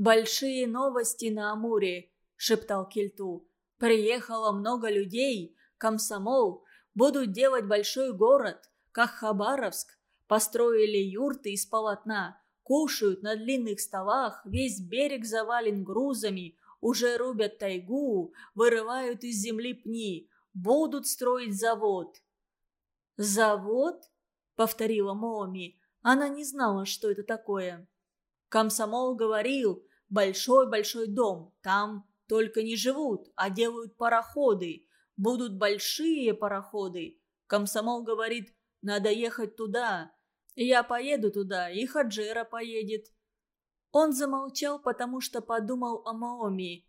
«Большие новости на Амуре», — шептал Кельту. «Приехало много людей, комсомол, будут делать большой город, как Хабаровск. Построили юрты из полотна, кушают на длинных столах, весь берег завален грузами, уже рубят тайгу, вырывают из земли пни, будут строить завод». «Завод?» — повторила Моми. Она не знала, что это такое. Комсомол говорил, большой-большой дом, там только не живут, а делают пароходы. Будут большие пароходы. Комсомол говорит, надо ехать туда. Я поеду туда, и Хаджира поедет. Он замолчал, потому что подумал о Маоми.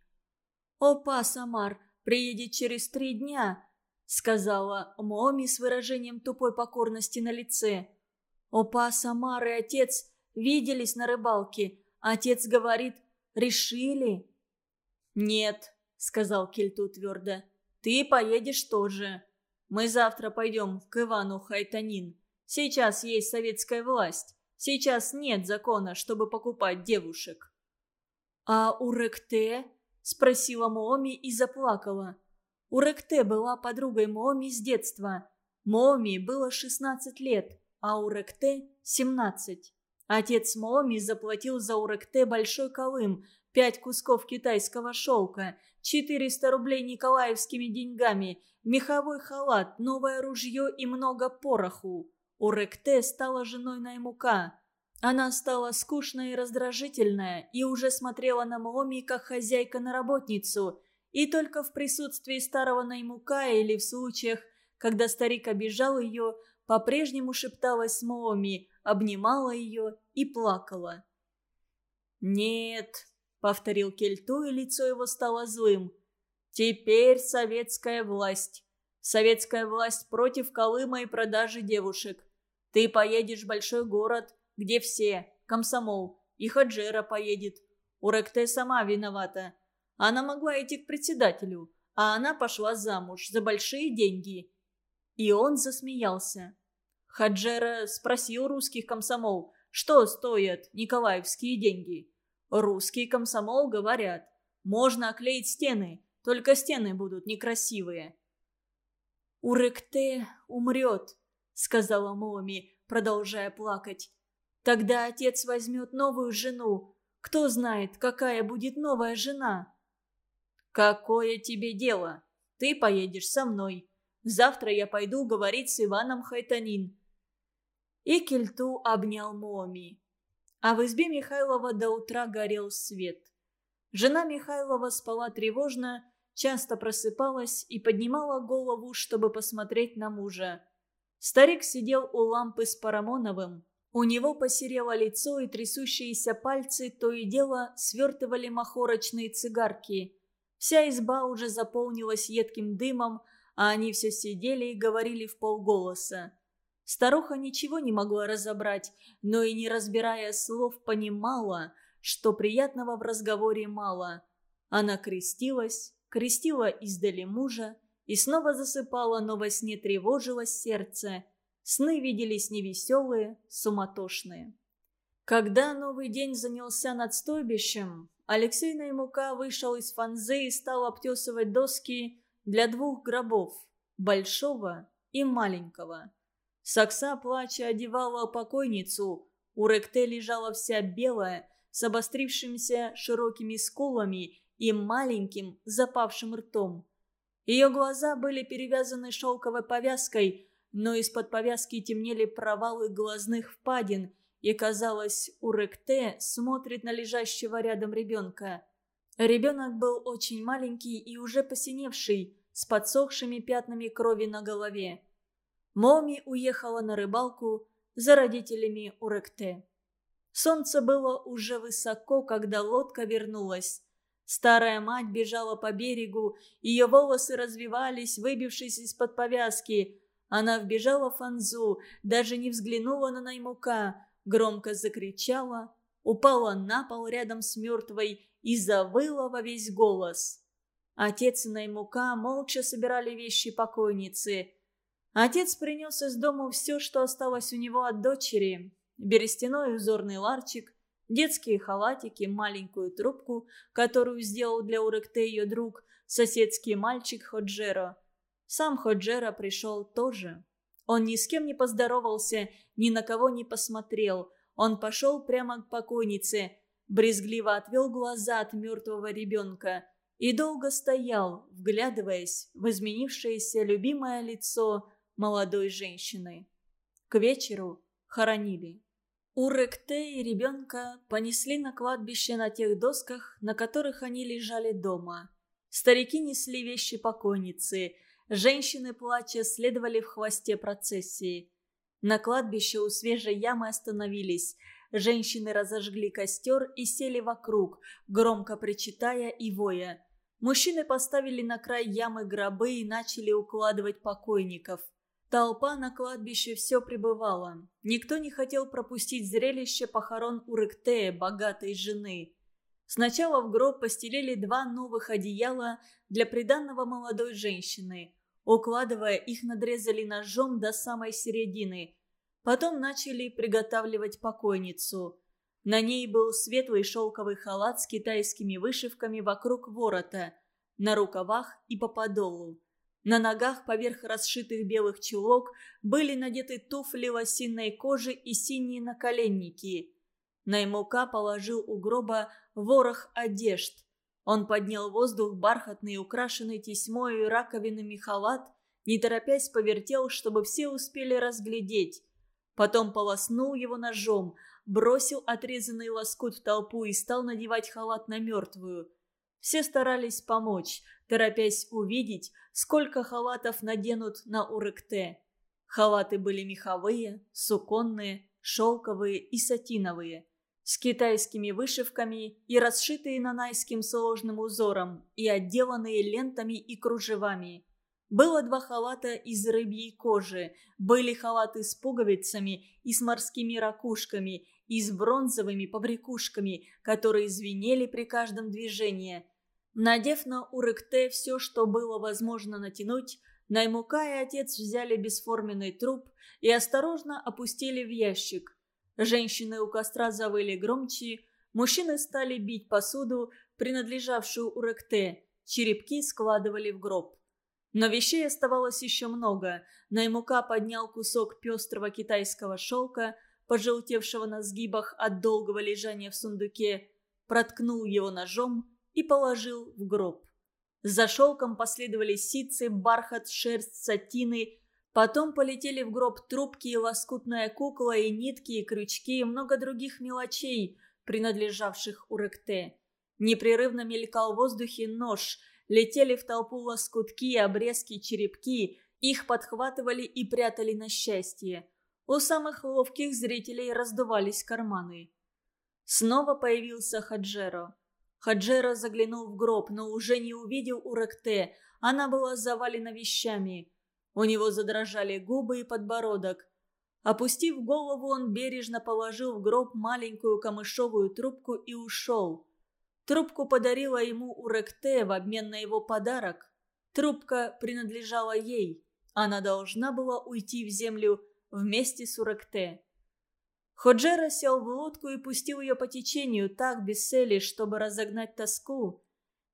«Опа, Самар, приедет через три дня», — сказала Маоми с выражением тупой покорности на лице. Опа, Самар и отец виделись на рыбалке. Отец говорит, решили. «Нет», — сказал Кельту твердо, — «ты поедешь тоже. Мы завтра пойдем к Ивану Хайтанин. Сейчас есть советская власть. Сейчас нет закона, чтобы покупать девушек». «А у Ректе?» — спросила Moomi и заплакала. У Ректе была подругой Moomi с детства. Moomi было 16 лет, а у Ректе – 17. Отец Moomi заплатил за Уректе большой колым, пять кусков китайского шелка, 400 рублей николаевскими деньгами, меховой халат, новое ружье и много пороху. Уректе стала женой Наймука. Она стала скучная и раздражительная и уже смотрела на Moomi как хозяйка на работницу. И только в присутствии старого Наймука или в случаях, когда старик обижал ее, по-прежнему шепталась Moomi, обнимала ее и плакала. «Нет», — повторил Кельту, и лицо его стало злым. «Теперь советская власть. Советская власть против Колыма и продажи девушек. Ты поедешь в большой город, где все, комсомол, и Хаджера поедет. Уректе сама виновата. Она могла идти к председателю, а она пошла замуж за большие деньги». И он засмеялся. Хаджера спросил русских комсомол, что стоят николаевские деньги. Русский комсомол говорят, можно оклеить стены, только стены будут некрасивые. «Уректе умрет», — сказала Моми, продолжая плакать. «Тогда отец возьмет новую жену. Кто знает, какая будет новая жена?» «Какое тебе дело? Ты поедешь со мной. Завтра я пойду говорить с Иваном Хайтанин. И Кельту обнял Моми. А в избе Михайлова до утра горел свет. Жена Михайлова спала тревожно, часто просыпалась и поднимала голову, чтобы посмотреть на мужа. Старик сидел у лампы с Парамоновым. У него посерело лицо, и трясущиеся пальцы то и дело свертывали махорочные цигарки. Вся изба уже заполнилась едким дымом, а они все сидели и говорили в полголоса. Старуха ничего не могла разобрать, но и не разбирая слов, понимала, что приятного в разговоре мало. Она крестилась, крестила издали мужа и снова засыпала, но во сне тревожилось сердце. Сны виделись невеселые, суматошные. Когда новый день занялся над стойбищем, Алексей Наймука вышел из фанзы и стал обтесывать доски для двух гробов – большого и маленького. Сакса, плача, одевала покойницу. У Ректе лежала вся белая, с обострившимися широкими скулами и маленьким запавшим ртом. Ее глаза были перевязаны шелковой повязкой, но из-под повязки темнели провалы глазных впадин, и, казалось, у Ректе смотрит на лежащего рядом ребенка. Ребенок был очень маленький и уже посиневший, с подсохшими пятнами крови на голове. Моми уехала на рыбалку за родителями Уректе. Солнце было уже высоко, когда лодка вернулась. Старая мать бежала по берегу, ее волосы развивались, выбившись из-под повязки. Она вбежала в Фанзу, даже не взглянула на Наймука, громко закричала, упала на пол рядом с мертвой и завыла во весь голос. Отец и Наймука молча собирали вещи покойницы – Отец принес из дома все, что осталось у него от дочери. Берестяной узорный ларчик, детские халатики, маленькую трубку, которую сделал для Уректе ее друг, соседский мальчик Ходжеро. Сам Ходжеро пришел тоже. Он ни с кем не поздоровался, ни на кого не посмотрел. Он пошел прямо к покойнице, брезгливо отвел глаза от мертвого ребенка и долго стоял, вглядываясь в изменившееся любимое лицо молодой женщины. К вечеру хоронили. Уректе и ребенка понесли на кладбище на тех досках, на которых они лежали дома. Старики несли вещи покойницы, женщины, плача, следовали в хвосте процессии. На кладбище у свежей ямы остановились. Женщины разожгли костер и сели вокруг, громко причитая и воя. Мужчины поставили на край ямы гробы и начали укладывать покойников. Толпа на кладбище все пребывала. Никто не хотел пропустить зрелище похорон Урыктея, богатой жены. Сначала в гроб постелили два новых одеяла для приданного молодой женщины. Укладывая их, надрезали ножом до самой середины. Потом начали приготавливать покойницу. На ней был светлый шелковый халат с китайскими вышивками вокруг ворота, на рукавах и по подолу. На ногах поверх расшитых белых чулок были надеты туфли лосиной кожи и синие наколенники. Наймука положил у гроба ворох одежд. Он поднял в воздух бархатный, украшенный тесьмой и раковинами халат, не торопясь повертел, чтобы все успели разглядеть. Потом полоснул его ножом, бросил отрезанный лоскут в толпу и стал надевать халат на мертвую. Все старались помочь, торопясь увидеть, сколько халатов наденут на Урыкте. Халаты были меховые, суконные, шелковые и сатиновые, с китайскими вышивками и расшитые нанайским сложным узором и отделанные лентами и кружевами. Было два халата из рыбьей кожи, были халаты с пуговицами и с морскими ракушками, и с бронзовыми побрякушками, которые звенели при каждом движении – Надев на Урыкте все, что было возможно натянуть, Наймука и отец взяли бесформенный труп и осторожно опустили в ящик. Женщины у костра завыли громче, мужчины стали бить посуду, принадлежавшую Урыкте, черепки складывали в гроб. Но вещей оставалось еще много. Наймука поднял кусок пестрого китайского шелка, пожелтевшего на сгибах от долгого лежания в сундуке, проткнул его ножом и положил в гроб. За шелком последовали ситцы, бархат, шерсть, сатины. Потом полетели в гроб трубки и лоскутная кукла, и нитки, и крючки, и много других мелочей, принадлежавших Уректе. Непрерывно мелькал в воздухе нож, летели в толпу лоскутки, обрезки, черепки, их подхватывали и прятали на счастье. У самых ловких зрителей раздувались карманы. Снова появился Хаджеро. Хаджера заглянул в гроб, но уже не увидел Уракте. Она была завалена вещами. У него задрожали губы и подбородок. Опустив голову, он бережно положил в гроб маленькую камышовую трубку и ушел. Трубку подарила ему Уректе в обмен на его подарок. Трубка принадлежала ей. Она должна была уйти в землю вместе с Уректе. Ходжера сел в лодку и пустил ее по течению так без цели, чтобы разогнать тоску.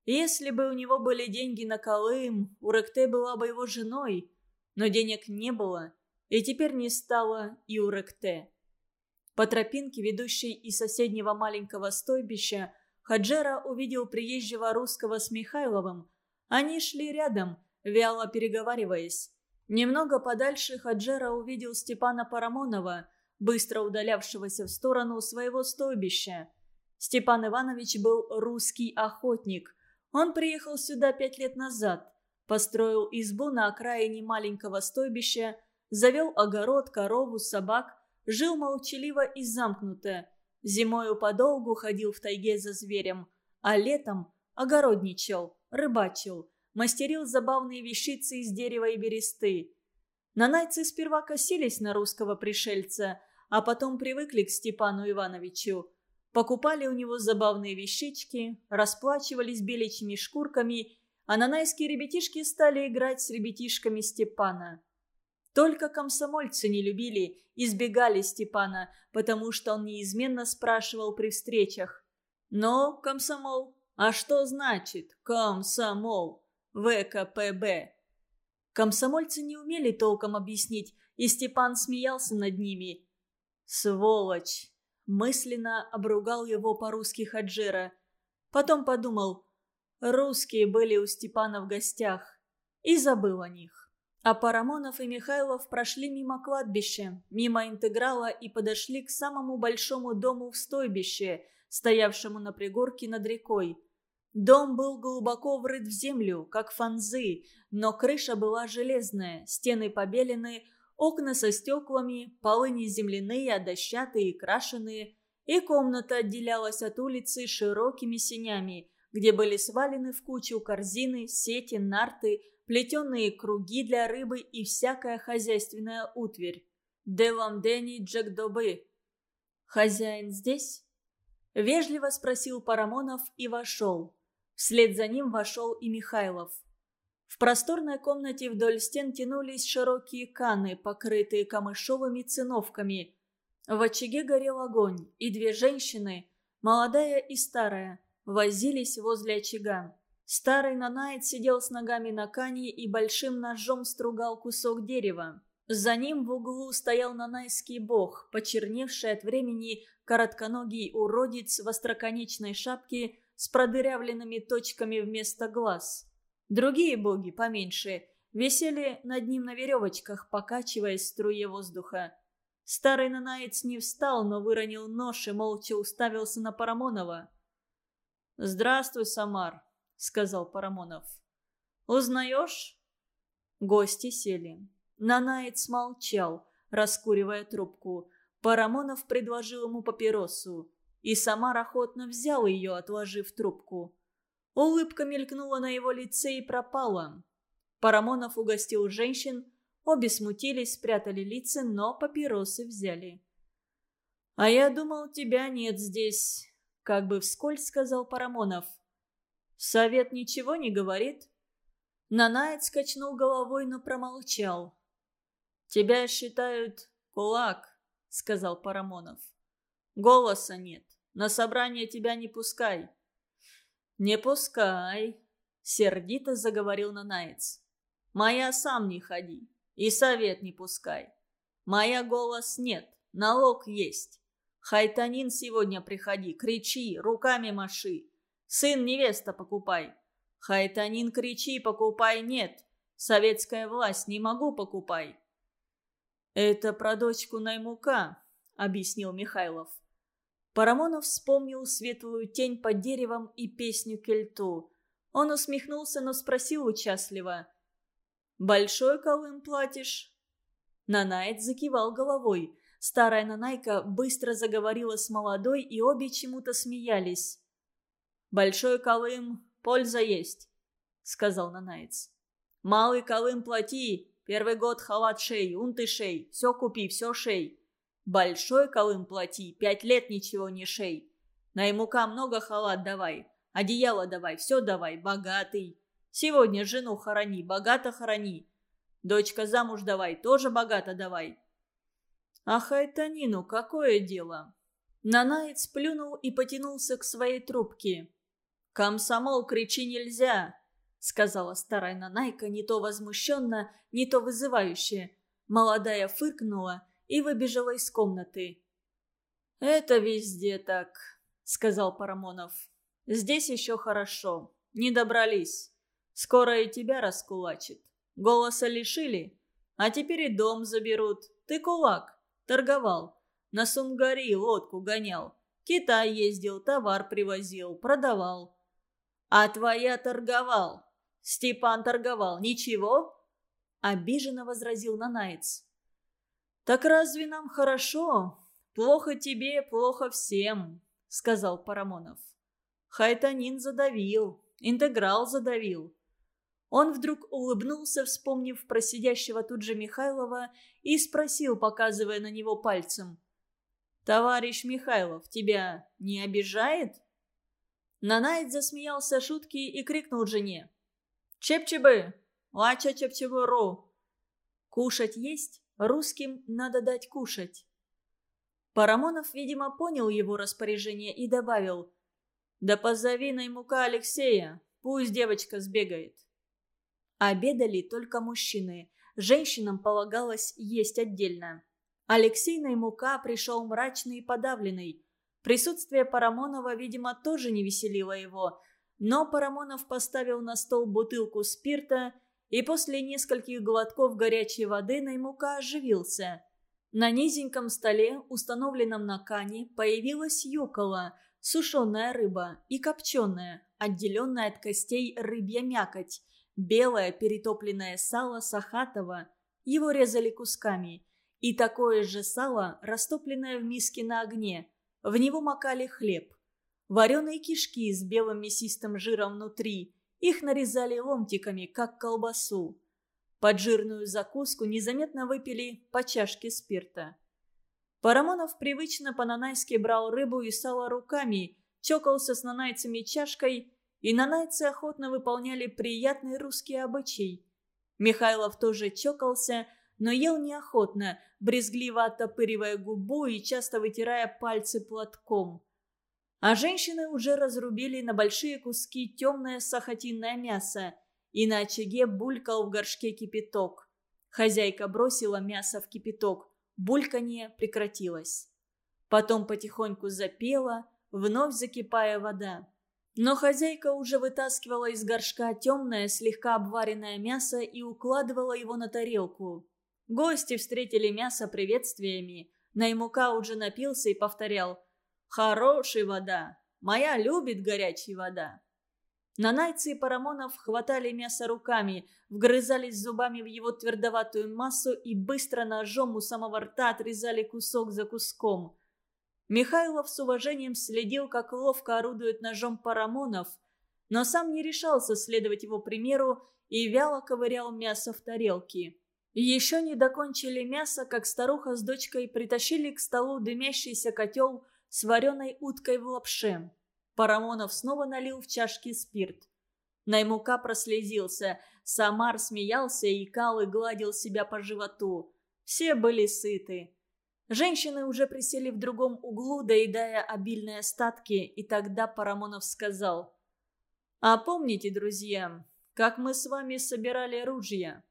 Если бы у него были деньги на Колым, Уректе была бы его женой. Но денег не было, и теперь не стало и Уректе. По тропинке, ведущей из соседнего маленького стойбища, Хаджера увидел приезжего русского с Михайловым. Они шли рядом, вяло переговариваясь. Немного подальше Хаджера увидел Степана Парамонова – быстро удалявшегося в сторону своего стойбища. Степан Иванович был русский охотник. Он приехал сюда пять лет назад, построил избу на окраине маленького стойбища, завел огород, корову, собак, жил молчаливо и замкнуто. Зимою подолгу ходил в тайге за зверем, а летом огородничал, рыбачил, мастерил забавные вещицы из дерева и бересты. Нанайцы сперва косились на русского пришельца, а потом привыкли к Степану Ивановичу. Покупали у него забавные вещички, расплачивались беличьими шкурками, а нанайские ребятишки стали играть с ребятишками Степана. Только комсомольцы не любили, избегали Степана, потому что он неизменно спрашивал при встречах. «Но, комсомол, а что значит комсомол? ВКПБ?» Комсомольцы не умели толком объяснить, и Степан смеялся над ними. «Сволочь!» – мысленно обругал его по-русски Хаджира. Потом подумал, русские были у Степана в гостях, и забыл о них. А Парамонов и Михайлов прошли мимо кладбища, мимо интеграла и подошли к самому большому дому в стойбище, стоявшему на пригорке над рекой. Дом был глубоко врыт в землю, как фанзы, но крыша была железная, стены побелены, окна со стеклами, полы не земляные, а дощатые и крашеные, и комната отделялась от улицы широкими сенями, где были свалены в кучу корзины, сети, нарты, плетеные круги для рыбы и всякая хозяйственная утварь. «Де вам Дени Джекдобы?» «Хозяин здесь?» Вежливо спросил Парамонов и вошел. Вслед за ним вошел и Михайлов. В просторной комнате вдоль стен тянулись широкие каны, покрытые камышовыми циновками. В очаге горел огонь, и две женщины, молодая и старая, возились возле очага. Старый Нанайт сидел с ногами на кане и большим ножом стругал кусок дерева. За ним в углу стоял нанайский бог, почерневший от времени коротконогий уродец в остроконечной шапке с продырявленными точками вместо глаз. Другие боги, поменьше, висели над ним на веревочках, покачиваясь в струе воздуха. Старый нанаец не встал, но выронил нож и молча уставился на Парамонова. «Здравствуй, Самар», — сказал Парамонов. «Узнаешь?» Гости сели. Нанаец молчал, раскуривая трубку. Парамонов предложил ему папиросу. И сама охотно взял ее, отложив трубку. Улыбка мелькнула на его лице и пропала. Парамонов угостил женщин, обе смутились, спрятали лица, но папиросы взяли. «А я думал, тебя нет здесь», — как бы вскользь сказал Парамонов. Совет ничего не говорит?» Нанаец скачнул головой, но промолчал. «Тебя считают кулак», — сказал Парамонов. «Голоса нет. На собрание тебя не пускай». «Не пускай», — сердито заговорил Нанаец. «Моя сам не ходи. И совет не пускай. Моя голос нет, налог есть. Хайтанин сегодня приходи, кричи, руками маши. Сын невеста покупай. Хайтанин кричи, покупай нет. Советская власть не могу покупай. Это про дочку Наймука, объяснил Михайлов. Парамонов вспомнил светлую тень под деревом и песню кельту. Он усмехнулся, но спросил участливо. «Большой колым платишь?» Нанайт закивал головой. Старая Нанайка быстро заговорила с молодой, и обе чему-то смеялись. «Большой колым, польза есть», — сказал Нанаец. «Малый колым плати, первый год халат шей, унты шей, все купи, все шей. Большой колым плати, пять лет ничего не шей. Наймука много халат давай, одеяло давай, все давай, богатый. Сегодня жену хорони, богато хорони. Дочка замуж давай, тоже богато давай». «А Хайтанину какое дело?» Нанаец плюнул и потянулся к своей трубке. «Комсомол, кричи нельзя!» — сказала старая Нанайка не то возмущенно, не то вызывающе. Молодая фыркнула и выбежала из комнаты. «Это везде так», — сказал Парамонов. «Здесь еще хорошо. Не добрались. Скоро и тебя раскулачит. Голоса лишили, а теперь и дом заберут. Ты кулак. Торговал. На Сунгари лодку гонял. Китай ездил, товар привозил, продавал. «А твоя торговал. Степан торговал. Ничего?» Обиженно возразил Нанаец. «Так разве нам хорошо? Плохо тебе, плохо всем», — сказал Парамонов. Хайтанин задавил, интеграл задавил. Он вдруг улыбнулся, вспомнив про сидящего тут же Михайлова, и спросил, показывая на него пальцем. «Товарищ Михайлов, тебя не обижает?» Нанайт засмеялся шутки и крикнул жене. «Чепчебы! Лача чепчебуру!» Кушать есть, русским надо дать кушать. Парамонов, видимо, понял его распоряжение и добавил «Да позови мука Алексея, пусть девочка сбегает». Обедали только мужчины, женщинам полагалось есть отдельно. Алексей Наймука пришел мрачный и подавленный. Присутствие Парамонова, видимо, тоже не веселило его, но Парамонов поставил на стол бутылку спирта, и после нескольких глотков горячей воды Наймука оживился. На низеньком столе, установленном на кане, появилась юкола, сушеная рыба и копченая, отделенная от костей рыбья мякоть, белое перетопленное сало сахатова, его резали кусками, и такое же сало, растопленное в миске на огне, в него макали хлеб. Вареные кишки с белым мясистым жиром внутри, их нарезали ломтиками, как колбасу. Под жирную закуску незаметно выпили по чашке спирта. Парамонов привычно по-нанайски брал рыбу и сало руками, чокался с нанайцами чашкой и нанайцы охотно выполняли приятный русский обычай. Михайлов тоже чокался, но ел неохотно, брезгливо оттопыривая губу и часто вытирая пальцы платком. А женщины уже разрубили на большие куски темное сахатинное мясо, и на очаге булькал в горшке кипяток. Хозяйка бросила мясо в кипяток, бульканье прекратилось. Потом потихоньку запела, вновь закипая вода. Но хозяйка уже вытаскивала из горшка темное, слегка обваренное мясо и укладывала его на тарелку. Гости встретили мясо приветствиями. Наймука уже напился и повторял «Хорошая вода! Моя любит горячая вода!» Нанайцы и Парамонов хватали мясо руками, вгрызались зубами в его твердоватую массу и быстро ножом у самого рта отрезали кусок за куском – Михайлов с уважением следил, как ловко орудует ножом Парамонов, но сам не решался следовать его примеру и вяло ковырял мясо в тарелке. Еще не докончили мясо, как старуха с дочкой притащили к столу дымящийся котел с вареной уткой в лапше. Парамонов снова налил в чашки спирт. Наймука прослезился, Самар смеялся и кал и гладил себя по животу. Все были сыты. Женщины уже присели в другом углу, доедая обильные остатки, и тогда Парамонов сказал. «А помните, друзья, как мы с вами собирали ружья?»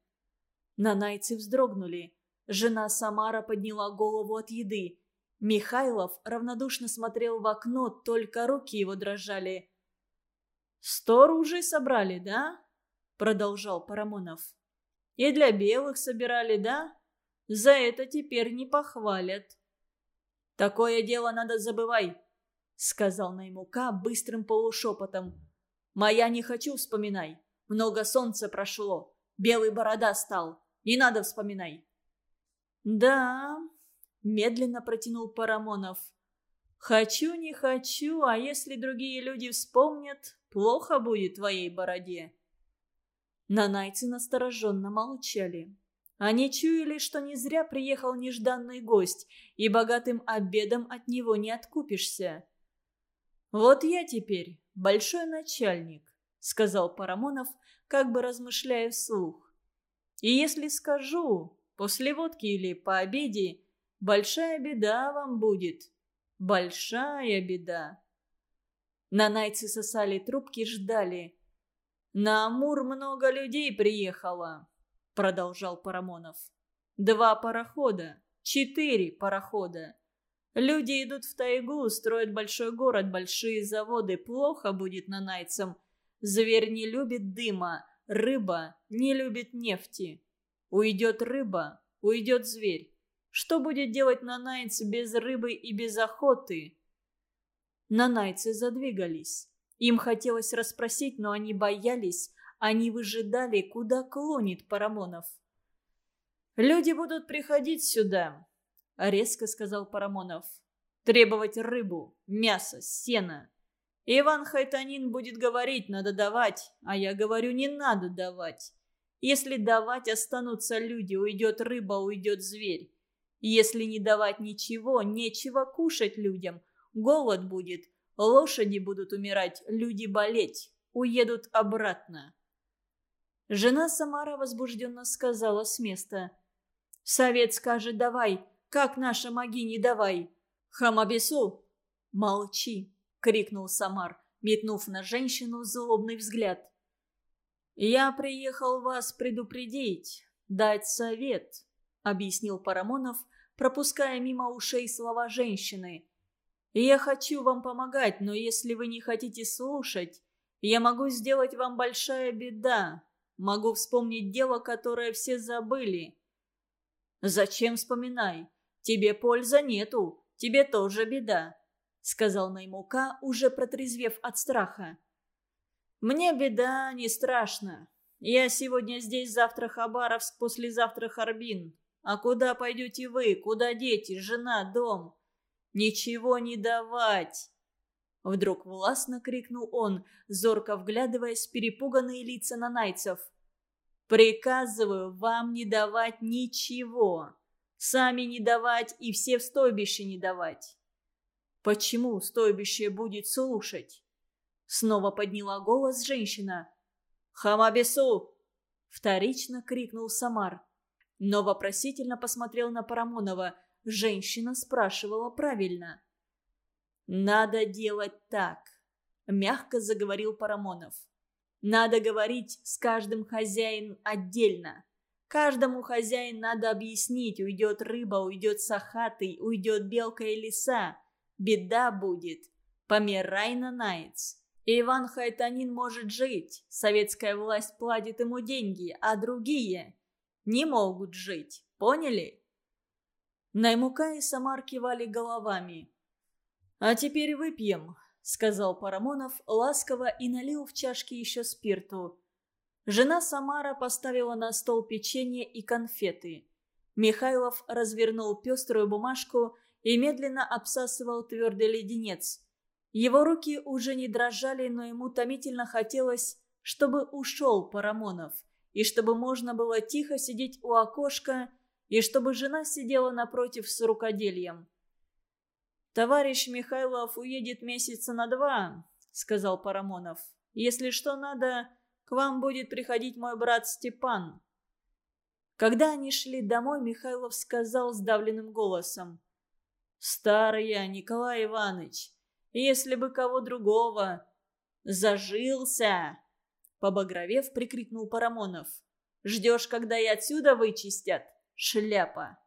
Нанайцы вздрогнули. Жена Самара подняла голову от еды. Михайлов равнодушно смотрел в окно, только руки его дрожали. «Сто ружей собрали, да?» Продолжал Парамонов. «И для белых собирали, да?» За это теперь не похвалят. «Такое дело надо забывай», — сказал Наймука быстрым полушепотом. «Моя не хочу вспоминай. Много солнца прошло. Белый борода стал. Не надо вспоминай». «Да», — медленно протянул Парамонов. «Хочу, не хочу, а если другие люди вспомнят, плохо будет твоей бороде». Нанайцы настороженно молчали. Они чуяли, что не зря приехал нежданный гость, и богатым обедом от него не откупишься. «Вот я теперь большой начальник», — сказал Парамонов, как бы размышляя вслух. «И если скажу, после водки или по обеде, большая беда вам будет. Большая беда». Нанайцы сосали трубки, ждали. «На Амур много людей приехало продолжал Парамонов. «Два парохода, четыре парохода. Люди идут в тайгу, строят большой город, большие заводы. Плохо будет на найцам. Зверь не любит дыма, рыба не любит нефти. Уйдет рыба, уйдет зверь. Что будет делать нанайцы без рыбы и без охоты?» Нанайцы задвигались. Им хотелось расспросить, но они боялись, они выжидали, куда клонит Парамонов. «Люди будут приходить сюда», — резко сказал Парамонов. «Требовать рыбу, мясо, сено. Иван Хайтанин будет говорить, надо давать, а я говорю, не надо давать. Если давать останутся люди, уйдет рыба, уйдет зверь. Если не давать ничего, нечего кушать людям. Голод будет, лошади будут умирать, люди болеть, уедут обратно. Жена Самара возбужденно сказала с места. Совет скажет «давай», как наша маги не давай. Хамабесу!» «Молчи!» — крикнул Самар, метнув на женщину злобный взгляд. «Я приехал вас предупредить, дать совет», — объяснил Парамонов, пропуская мимо ушей слова женщины. «Я хочу вам помогать, но если вы не хотите слушать, я могу сделать вам большая беда. Могу вспомнить дело, которое все забыли». «Зачем вспоминай? Тебе польза нету, тебе тоже беда», — сказал Наймука, уже протрезвев от страха. «Мне беда не страшно. Я сегодня здесь, завтра Хабаровск, послезавтра Харбин. А куда пойдете вы? Куда дети, жена, дом? Ничего не давать!» Вдруг властно крикнул он, зорко вглядываясь в перепуганные лица нанайцев. «Приказываю вам не давать ничего. Сами не давать и все в стойбище не давать». «Почему стойбище будет слушать?» Снова подняла голос женщина. «Хамабесу!» Вторично крикнул Самар. Но вопросительно посмотрел на Парамонова. Женщина спрашивала правильно. «Надо делать так», — мягко заговорил Парамонов. «Надо говорить с каждым хозяином отдельно. Каждому хозяину надо объяснить, уйдет рыба, уйдет сахатый, уйдет белка и лиса. Беда будет. Помирай на наец. Иван Хайтанин может жить, советская власть платит ему деньги, а другие не могут жить. Поняли? Наймука и Самар кивали головами. «А теперь выпьем», — сказал Парамонов ласково и налил в чашки еще спирту. Жена Самара поставила на стол печенье и конфеты. Михайлов развернул пеструю бумажку и медленно обсасывал твердый леденец. Его руки уже не дрожали, но ему томительно хотелось, чтобы ушел Парамонов, и чтобы можно было тихо сидеть у окошка, и чтобы жена сидела напротив с рукодельем. «Товарищ Михайлов уедет месяца на два», — сказал Парамонов. «Если что надо, к вам будет приходить мой брат Степан». Когда они шли домой, Михайлов сказал сдавленным голосом. «Старый я, Николай Иванович, если бы кого другого. Зажился!» Побагровев, прикрикнул Парамонов. «Ждешь, когда и отсюда вычистят? Шляпа!»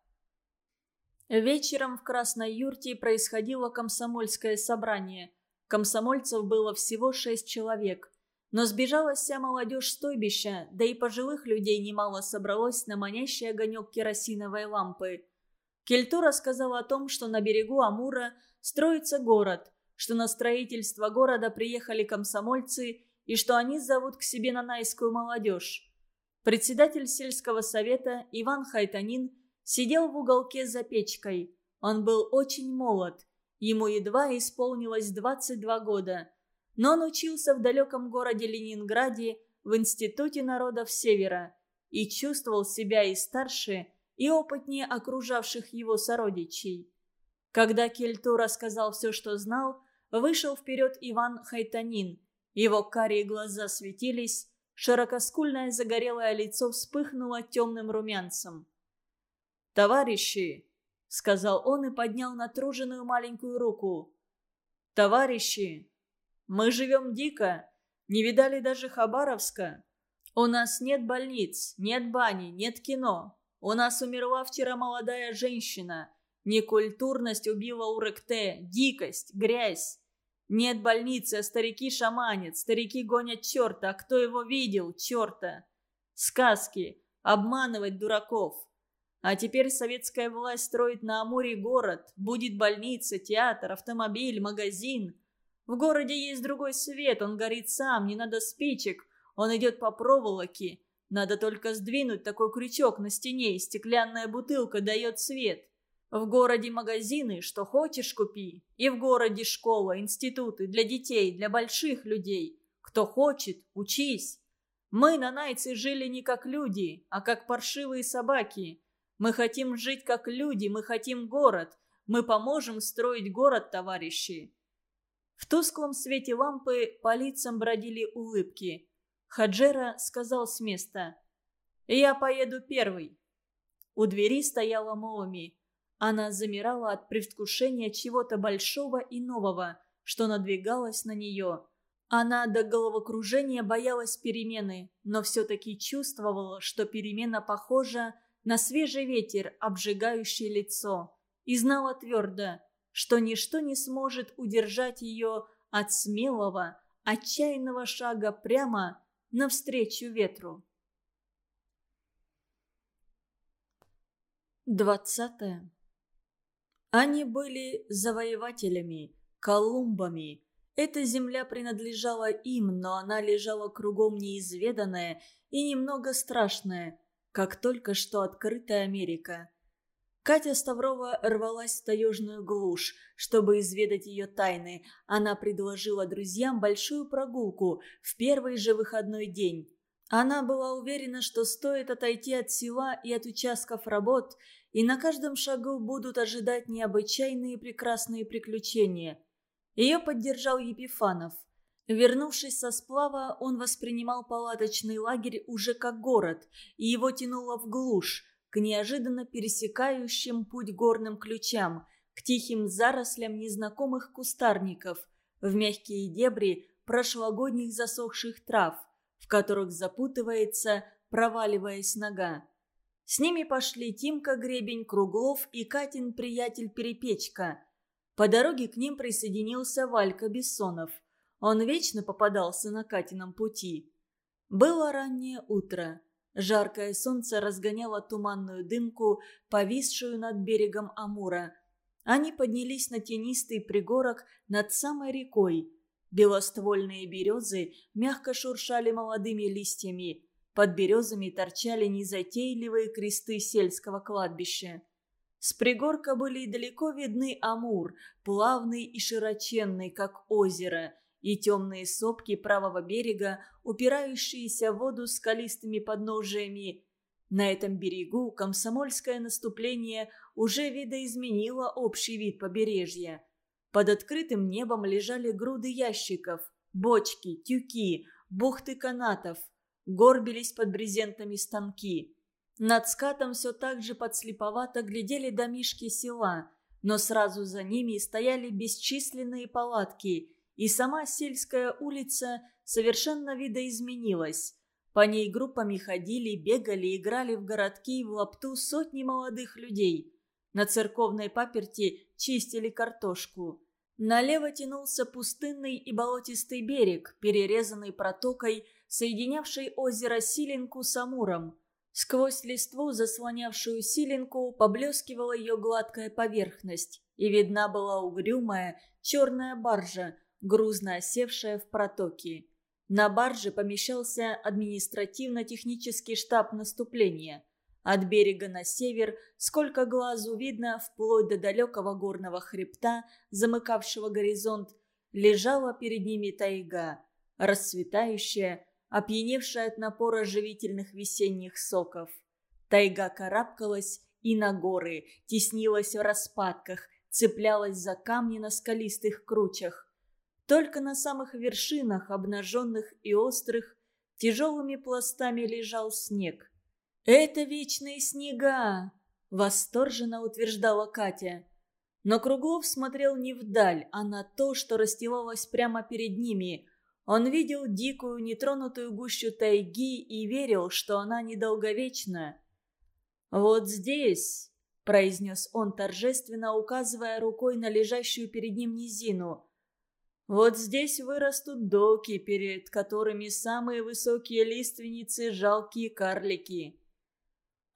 Вечером в Красной юрте происходило комсомольское собрание. Комсомольцев было всего шесть человек. Но сбежала вся молодежь стойбища, да и пожилых людей немало собралось на манящий огонек керосиновой лампы. Кельту рассказал о том, что на берегу Амура строится город, что на строительство города приехали комсомольцы и что они зовут к себе нанайскую молодежь. Председатель сельского совета Иван Хайтанин сидел в уголке за печкой. Он был очень молод. Ему едва исполнилось 22 года. Но он учился в далеком городе Ленинграде в Институте народов Севера и чувствовал себя и старше, и опытнее окружавших его сородичей. Когда Кельту рассказал все, что знал, вышел вперед Иван Хайтанин. Его карие глаза светились, широкоскульное загорелое лицо вспыхнуло темным румянцем. «Товарищи!» — сказал он и поднял натруженную маленькую руку. «Товарищи! Мы живем дико, не видали даже Хабаровска. У нас нет больниц, нет бани, нет кино. У нас умерла вчера молодая женщина. Некультурность убила Уректе, дикость, грязь. Нет больницы, а старики шаманят, старики гонят черта, а кто его видел, черта? Сказки, обманывать дураков. А теперь советская власть строит на Амуре город, будет больница, театр, автомобиль, магазин. В городе есть другой свет, он горит сам, не надо спичек, он идет по проволоке. Надо только сдвинуть такой крючок на стене, и стеклянная бутылка дает свет. В городе магазины, что хочешь купи. И в городе школа, институты для детей, для больших людей. Кто хочет, учись. Мы, нанайцы, жили не как люди, а как паршивые собаки. Мы хотим жить как люди, мы хотим город. Мы поможем строить город, товарищи. В тусклом свете лампы по лицам бродили улыбки. Хаджера сказал с места. «Я поеду первый». У двери стояла Моми. Она замирала от предвкушения чего-то большого и нового, что надвигалось на нее. Она до головокружения боялась перемены, но все-таки чувствовала, что перемена похожа на свежий ветер, обжигающий лицо, и знала твердо, что ничто не сможет удержать ее от смелого, отчаянного шага прямо навстречу ветру. Двадцатое. Они были завоевателями, колумбами. Эта земля принадлежала им, но она лежала кругом неизведанная и немного страшная, как только что открытая Америка. Катя Ставрова рвалась в таежную глушь, чтобы изведать ее тайны. Она предложила друзьям большую прогулку в первый же выходной день. Она была уверена, что стоит отойти от села и от участков работ, и на каждом шагу будут ожидать необычайные прекрасные приключения. Ее поддержал Епифанов. Вернувшись со сплава, он воспринимал палаточный лагерь уже как город, и его тянуло в глушь, к неожиданно пересекающим путь горным ключам, к тихим зарослям незнакомых кустарников, в мягкие дебри прошлогодних засохших трав, в которых запутывается, проваливаясь нога. С ними пошли Тимка Гребень, Круглов и Катин приятель Перепечка. По дороге к ним присоединился Валька Бессонов. Он вечно попадался на Катином пути. Было раннее утро. Жаркое солнце разгоняло туманную дымку, повисшую над берегом Амура. Они поднялись на тенистый пригорок над самой рекой. Белоствольные березы мягко шуршали молодыми листьями. Под березами торчали незатейливые кресты сельского кладбища. С пригорка были далеко видны Амур, плавный и широченный, как озеро, и темные сопки правого берега, упирающиеся в воду скалистыми подножиями. На этом берегу комсомольское наступление уже видоизменило общий вид побережья. Под открытым небом лежали груды ящиков, бочки, тюки, бухты канатов, горбились под брезентами станки. Над скатом все так же подслеповато глядели домишки села, но сразу за ними стояли бесчисленные палатки – и сама сельская улица совершенно видоизменилась. По ней группами ходили, бегали, играли в городки и в лапту сотни молодых людей. На церковной паперти чистили картошку. Налево тянулся пустынный и болотистый берег, перерезанный протокой, соединявшей озеро Силинку с Амуром. Сквозь листву, заслонявшую Силинку, поблескивала ее гладкая поверхность, и видна была угрюмая черная баржа, грузно осевшая в протоке. На барже помещался административно-технический штаб наступления. От берега на север, сколько глазу видно, вплоть до далекого горного хребта, замыкавшего горизонт, лежала перед ними тайга, расцветающая, опьяневшая от напора живительных весенних соков. Тайга карабкалась и на горы, теснилась в распадках, цеплялась за камни на скалистых кручах. Только на самых вершинах, обнаженных и острых, тяжелыми пластами лежал снег. «Это вечные снега!» – восторженно утверждала Катя. Но Круглов смотрел не вдаль, а на то, что расстилалось прямо перед ними. Он видел дикую, нетронутую гущу тайги и верил, что она недолговечна. «Вот здесь», – произнес он торжественно, указывая рукой на лежащую перед ним низину – вот здесь вырастут доки, перед которыми самые высокие лиственницы – жалкие карлики.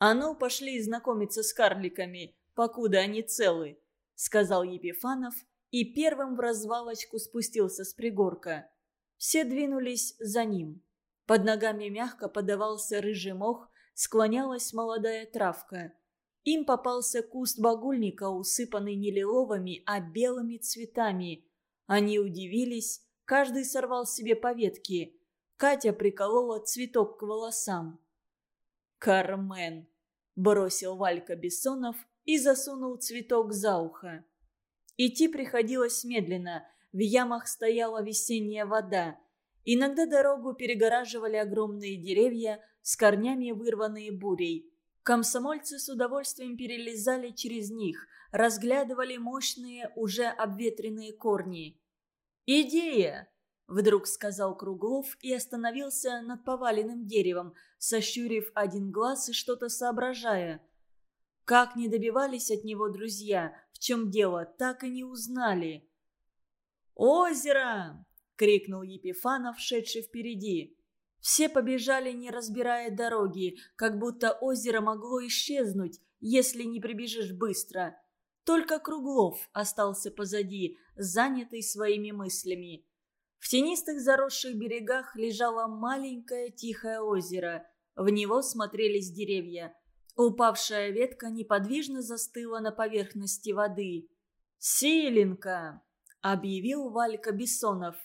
«А ну, пошли знакомиться с карликами, покуда они целы», – сказал Епифанов и первым в развалочку спустился с пригорка. Все двинулись за ним. Под ногами мягко подавался рыжий мох, склонялась молодая травка. Им попался куст багульника, усыпанный не лиловыми, а белыми цветами – они удивились, каждый сорвал себе по ветке. Катя приколола цветок к волосам. «Кармен!» – бросил Валька Бессонов и засунул цветок за ухо. Идти приходилось медленно, в ямах стояла весенняя вода. Иногда дорогу перегораживали огромные деревья с корнями, вырванные бурей. Комсомольцы с удовольствием перелезали через них, разглядывали мощные, уже обветренные корни. «Идея!» – вдруг сказал Круглов и остановился над поваленным деревом, сощурив один глаз и что-то соображая. Как не добивались от него друзья, в чем дело, так и не узнали. «Озеро!» – крикнул Епифанов, шедший впереди. Все побежали, не разбирая дороги, как будто озеро могло исчезнуть, если не прибежишь быстро. Только Круглов остался позади, занятый своими мыслями. В тенистых заросших берегах лежало маленькое тихое озеро. В него смотрелись деревья. Упавшая ветка неподвижно застыла на поверхности воды. «Силенка!» — объявил Валька Бессонов.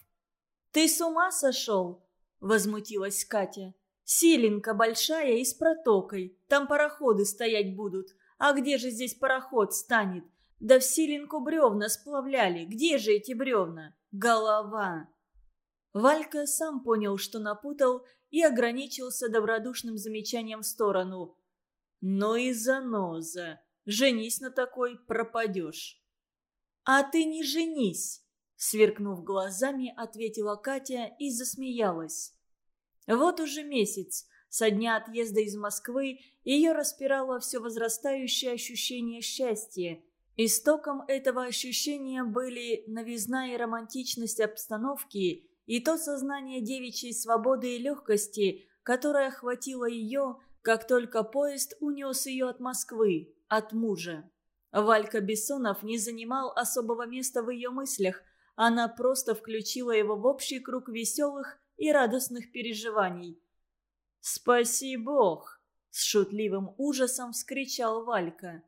«Ты с ума сошел?» — возмутилась Катя. «Силенка большая и с протокой. Там пароходы стоять будут. А где же здесь пароход станет? Да в Силенку бревна сплавляли. Где же эти бревна? Голова!» Валька сам понял, что напутал, и ограничился добродушным замечанием в сторону. «Ну и заноза! Женись на такой, пропадешь!» «А ты не женись!» Сверкнув глазами, ответила Катя и засмеялась. Вот уже месяц, со дня отъезда из Москвы, ее распирало все возрастающее ощущение счастья. Истоком этого ощущения были новизна и романтичность обстановки и то сознание девичьей свободы и легкости, которое охватило ее, как только поезд унес ее от Москвы, от мужа. Валька Бессонов не занимал особого места в ее мыслях, она просто включила его в общий круг веселых и радостных переживаний. «Спаси Бог!» – с шутливым ужасом вскричал Валька.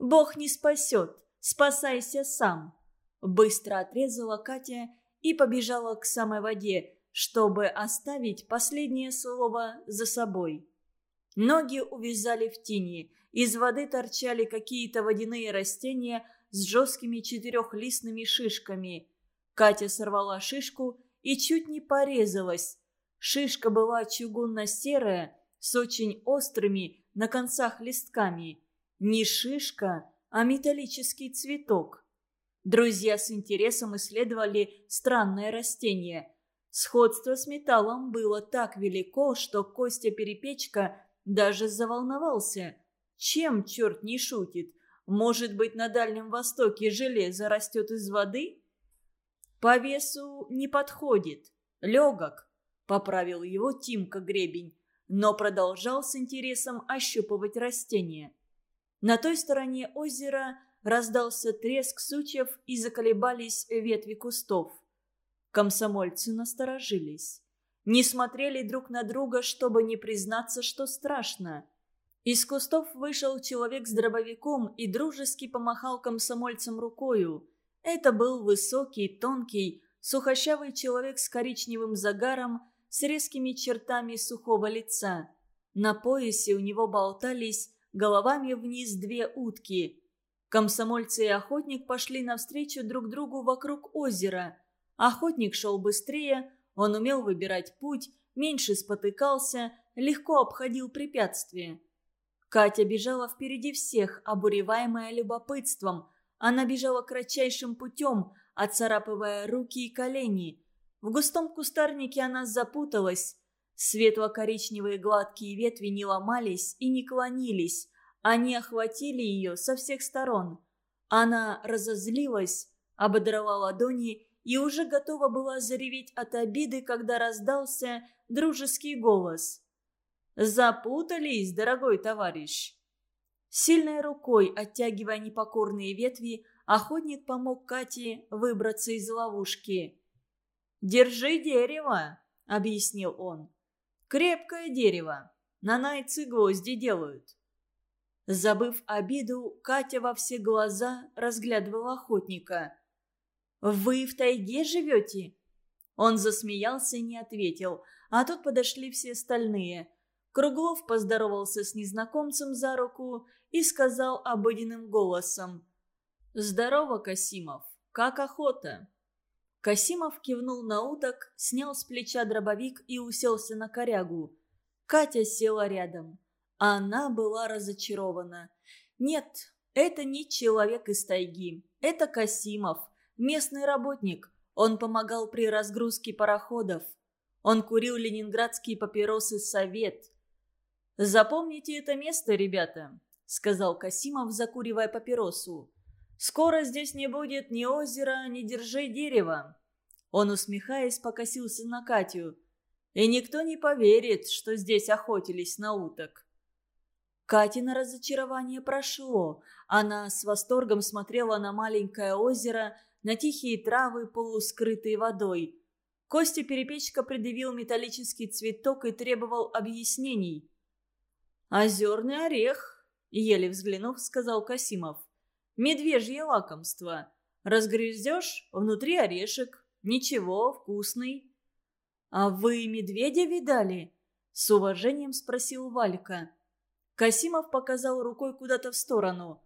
«Бог не спасет! Спасайся сам!» Быстро отрезала Катя и побежала к самой воде, чтобы оставить последнее слово за собой. Ноги увязали в тени, из воды торчали какие-то водяные растения – с жесткими четырехлистными шишками. Катя сорвала шишку и чуть не порезалась. Шишка была чугунно-серая, с очень острыми на концах листками. Не шишка, а металлический цветок. Друзья с интересом исследовали странное растение. Сходство с металлом было так велико, что Костя Перепечка даже заволновался. Чем черт не шутит? Может быть, на Дальнем Востоке железо растет из воды? По весу не подходит. Легок, поправил его Тимка Гребень, но продолжал с интересом ощупывать растения. На той стороне озера раздался треск сучьев и заколебались ветви кустов. Комсомольцы насторожились. Не смотрели друг на друга, чтобы не признаться, что страшно. Из кустов вышел человек с дробовиком и дружески помахал комсомольцам рукою. Это был высокий, тонкий, сухощавый человек с коричневым загаром, с резкими чертами сухого лица. На поясе у него болтались головами вниз две утки. Комсомольцы и охотник пошли навстречу друг другу вокруг озера. Охотник шел быстрее, он умел выбирать путь, меньше спотыкался, легко обходил препятствия. Катя бежала впереди всех, обуреваемая любопытством. Она бежала кратчайшим путем, отцарапывая руки и колени. В густом кустарнике она запуталась. Светло-коричневые гладкие ветви не ломались и не клонились. Они охватили ее со всех сторон. Она разозлилась, ободрала ладони и уже готова была зареветь от обиды, когда раздался дружеский голос – «Запутались, дорогой товарищ!» Сильной рукой, оттягивая непокорные ветви, охотник помог Кате выбраться из ловушки. «Держи дерево!» — объяснил он. «Крепкое дерево. На найцы гвозди делают». Забыв обиду, Катя во все глаза разглядывала охотника. «Вы в тайге живете?» Он засмеялся и не ответил, а тут подошли все остальные. Круглов поздоровался с незнакомцем за руку и сказал обыденным голосом. «Здорово, Касимов. Как охота?» Касимов кивнул на уток, снял с плеча дробовик и уселся на корягу. Катя села рядом. Она была разочарована. Нет, это не человек из тайги. Это Касимов, местный работник. Он помогал при разгрузке пароходов. Он курил ленинградские папиросы «Совет». «Запомните это место, ребята», — сказал Касимов, закуривая папиросу. «Скоро здесь не будет ни озера, ни держи дерева». Он, усмехаясь, покосился на Катю. «И никто не поверит, что здесь охотились на уток». Катина разочарование прошло. Она с восторгом смотрела на маленькое озеро, на тихие травы, полускрытые водой. Костя Перепечка предъявил металлический цветок и требовал объяснений. «Озерный орех», — еле взглянув, сказал Касимов. «Медвежье лакомство. Разгрызешь, внутри орешек. Ничего, вкусный». «А вы медведя видали?» — с уважением спросил Валька. Касимов показал рукой куда-то в сторону.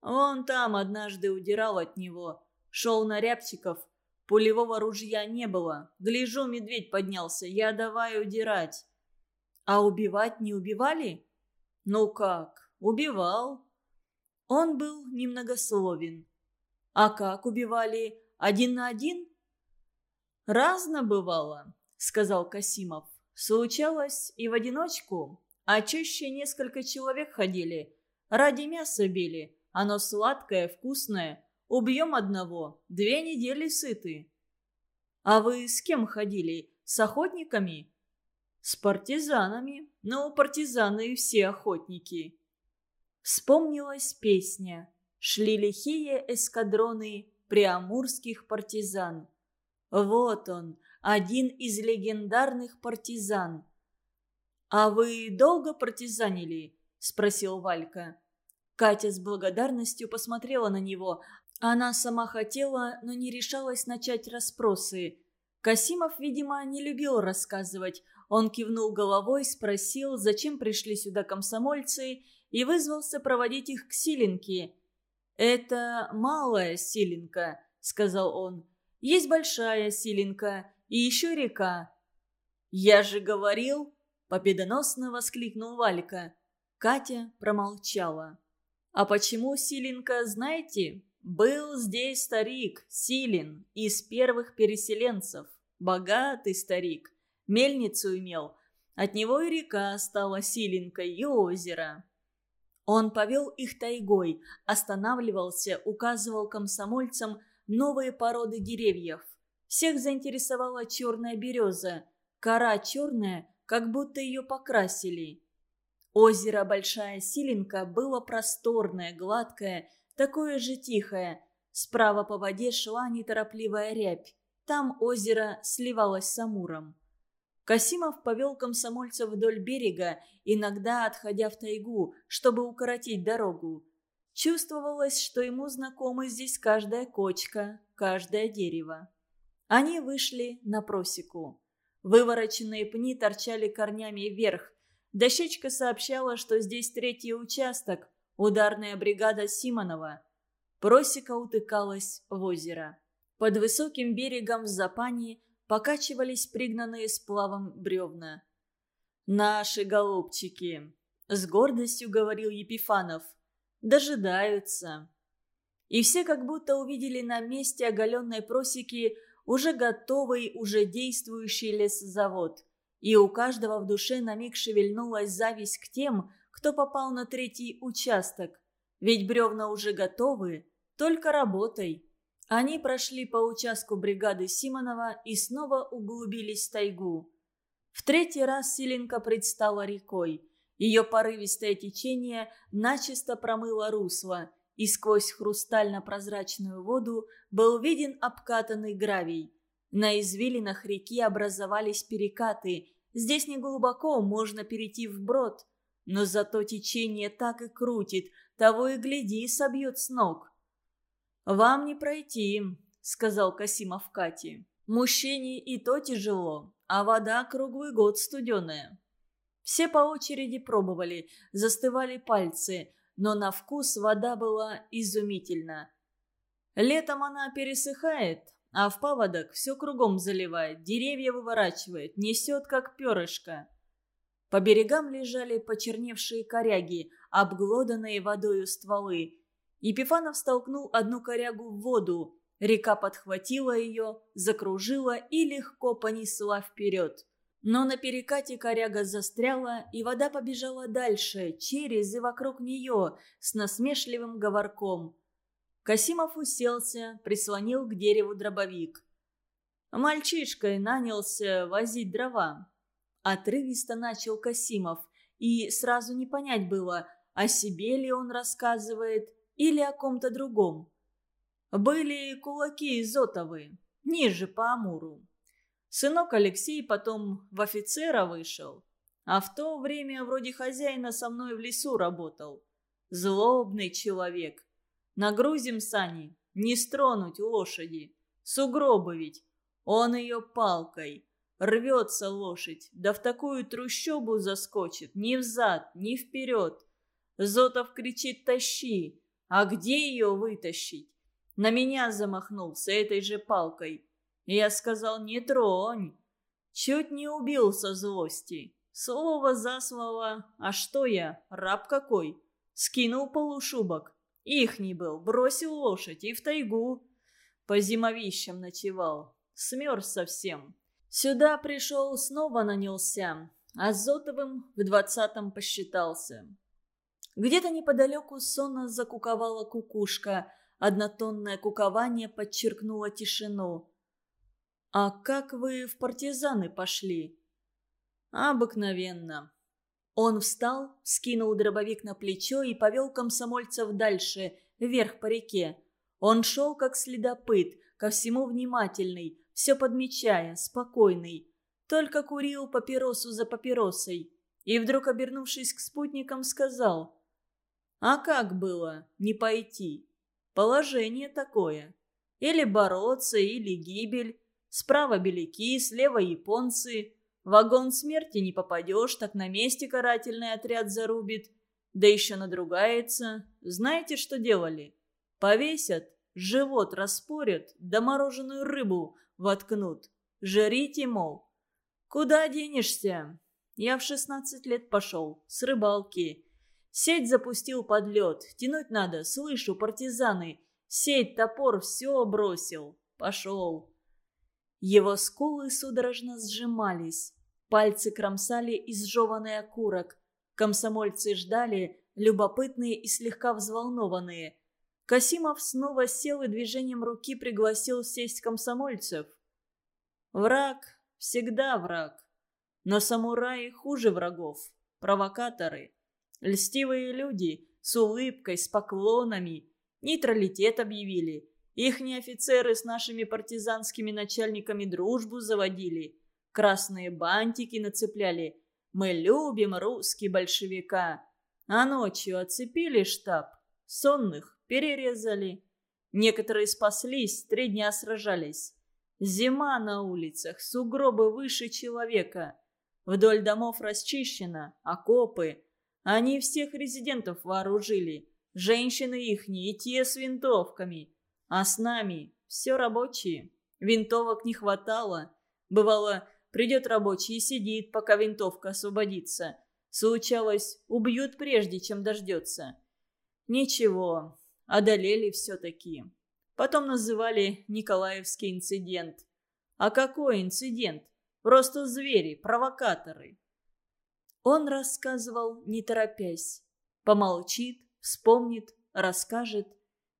Он там однажды удирал от него. Шел на рябчиков. Пулевого ружья не было. Гляжу, медведь поднялся. Я давай удирать. А убивать не убивали? Ну как, убивал. Он был немногословен. А как убивали? Один на один? Разно бывало, сказал Касимов. Случалось и в одиночку, а чаще несколько человек ходили. Ради мяса били. Оно сладкое, вкусное. Убьем одного. Две недели сыты. А вы с кем ходили? С охотниками? С партизанами. Ну, партизаны и все охотники. Вспомнилась песня. Шли лихие эскадроны приамурских партизан. Вот он, один из легендарных партизан – «А вы долго партизанили?» – спросил Валька. Катя с благодарностью посмотрела на него. Она сама хотела, но не решалась начать расспросы. Касимов, видимо, не любил рассказывать. Он кивнул головой, спросил, зачем пришли сюда комсомольцы, и вызвался проводить их к Силенке. «Это малая Силенка», — сказал он. «Есть большая Силенка и еще река». «Я же говорил», Победоносно воскликнул Валька. Катя промолчала. «А почему Силенка, знаете? Был здесь старик, Силин, из первых переселенцев. Богатый старик. Мельницу имел. От него и река стала Силенкой, и озеро». Он повел их тайгой, останавливался, указывал комсомольцам новые породы деревьев. Всех заинтересовала черная береза. Кора черная, как будто ее покрасили. Озеро Большая Силенка было просторное, гладкое, такое же тихое. Справа по воде шла неторопливая рябь. Там озеро сливалось с Амуром. Касимов повел комсомольцев вдоль берега, иногда отходя в тайгу, чтобы укоротить дорогу. Чувствовалось, что ему знакомы здесь каждая кочка, каждое дерево. Они вышли на просеку. Вывороченные пни торчали корнями вверх. Дощечка сообщала, что здесь третий участок, ударная бригада Симонова. Просека утыкалась в озеро. Под высоким берегом в Запане покачивались пригнанные сплавом бревна. «Наши голубчики!» — с гордостью говорил Епифанов. «Дожидаются». И все как будто увидели на месте оголенной просеки уже готовый, уже действующий лесозавод. И у каждого в душе на миг шевельнулась зависть к тем, кто попал на третий участок. Ведь бревна уже готовы, только работай. Они прошли по участку бригады Симонова и снова углубились в тайгу. В третий раз Силенко предстала рекой. Ее порывистое течение начисто промыло русло, и сквозь хрустально-прозрачную воду был виден обкатанный гравий. На извилинах реки образовались перекаты. Здесь не глубоко, можно перейти вброд. Но зато течение так и крутит, того и гляди, собьет с ног. «Вам не пройти», — сказал Касимов Кате. «Мужчине и то тяжело, а вода круглый год студеная». Все по очереди пробовали, застывали пальцы, но на вкус вода была изумительна. Летом она пересыхает, а в паводок все кругом заливает, деревья выворачивает, несет как перышко. По берегам лежали почерневшие коряги, обглоданные водою стволы. Епифанов столкнул одну корягу в воду. Река подхватила ее, закружила и легко понесла вперед. Но на перекате коряга застряла, и вода побежала дальше, через и вокруг нее, с насмешливым говорком. Касимов уселся, прислонил к дереву дробовик. Мальчишкой нанялся возить дрова. Отрывисто начал Касимов, и сразу не понять было, о себе ли он рассказывает или о ком-то другом. Были кулаки Изотовы, ниже по Амуру. Сынок Алексей потом в офицера вышел, а в то время вроде хозяина со мной в лесу работал. Злобный человек. Нагрузим сани, не стронуть лошади. Сугробы ведь. Он ее палкой. Рвется лошадь, да в такую трущобу заскочит, ни взад, ни вперед. Зотов кричит «Тащи!» А где ее вытащить? На меня замахнулся этой же палкой. Я сказал «Не тронь!» Чуть не убил со злости. Слово за слово. А что я, раб какой? Скинул полушубок. Ихний был, бросил лошадь и в тайгу. По зимовищам ночевал. Смерз совсем. Сюда пришел, снова нанялся, а Зотовым в двадцатом посчитался. Где-то неподалеку сонно закуковала кукушка. Однотонное кукование подчеркнуло тишину. «А как вы в партизаны пошли?» «Обыкновенно». Он встал, скинул дробовик на плечо и повел комсомольцев дальше, вверх по реке. Он шел как следопыт, ко всему внимательный, все подмечая, спокойный. Только курил папиросу за папиросой. И вдруг, обернувшись к спутникам, сказал. «А как было не пойти? Положение такое. Или бороться, или гибель. Справа беляки, слева японцы. Вагон смерти не попадешь, так на месте карательный отряд зарубит. Да еще надругается. Знаете, что делали? Повесят, живот распорят, да мороженую рыбу воткнут. Жарите, мол. Куда денешься? Я в шестнадцать лет пошел, с рыбалки. Сеть запустил под лед. Тянуть надо, слышу, партизаны. Сеть, топор, все бросил. Пошел. Его скулы судорожно сжимались. Пальцы кромсали изжеванный окурок. Комсомольцы ждали, любопытные и слегка взволнованные. Касимов снова сел и движением руки пригласил сесть комсомольцев. Враг всегда враг. Но самураи хуже врагов, провокаторы. Льстивые люди с улыбкой, с поклонами. Нейтралитет объявили. Ихние офицеры с нашими партизанскими начальниками дружбу заводили. Красные бантики нацепляли. Мы любим русский большевика. А ночью оцепили штаб. Сонных перерезали. Некоторые спаслись, три дня сражались. Зима на улицах, сугробы выше человека. Вдоль домов расчищено, окопы. Они всех резидентов вооружили. Женщины ихние и те с винтовками. А с нами все рабочие. Винтовок не хватало. Бывало, придет рабочий и сидит, пока винтовка освободится. Случалось, убьют прежде, чем дождется. Ничего, одолели все-таки. Потом называли Николаевский инцидент. А какой инцидент? Просто звери, провокаторы. Он рассказывал, не торопясь. Помолчит, вспомнит, расскажет.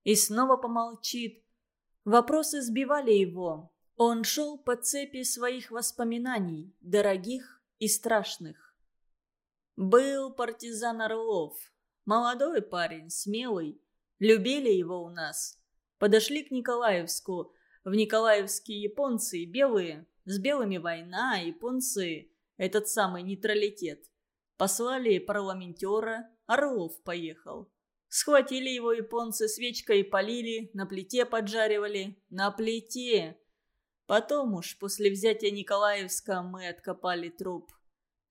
И снова помолчит. Вопросы сбивали его. Он шел по цепи своих воспоминаний, дорогих и страшных. Был партизан Орлов. Молодой парень, смелый, Любили его у нас. Подошли к Николаевску. В Николаевске японцы белые. С белыми война, японцы – этот самый нейтралитет. Послали парламентера, Орлов поехал. Схватили его японцы, свечкой полили, на плите поджаривали. На плите! Потом уж, после взятия Николаевска, мы откопали труп.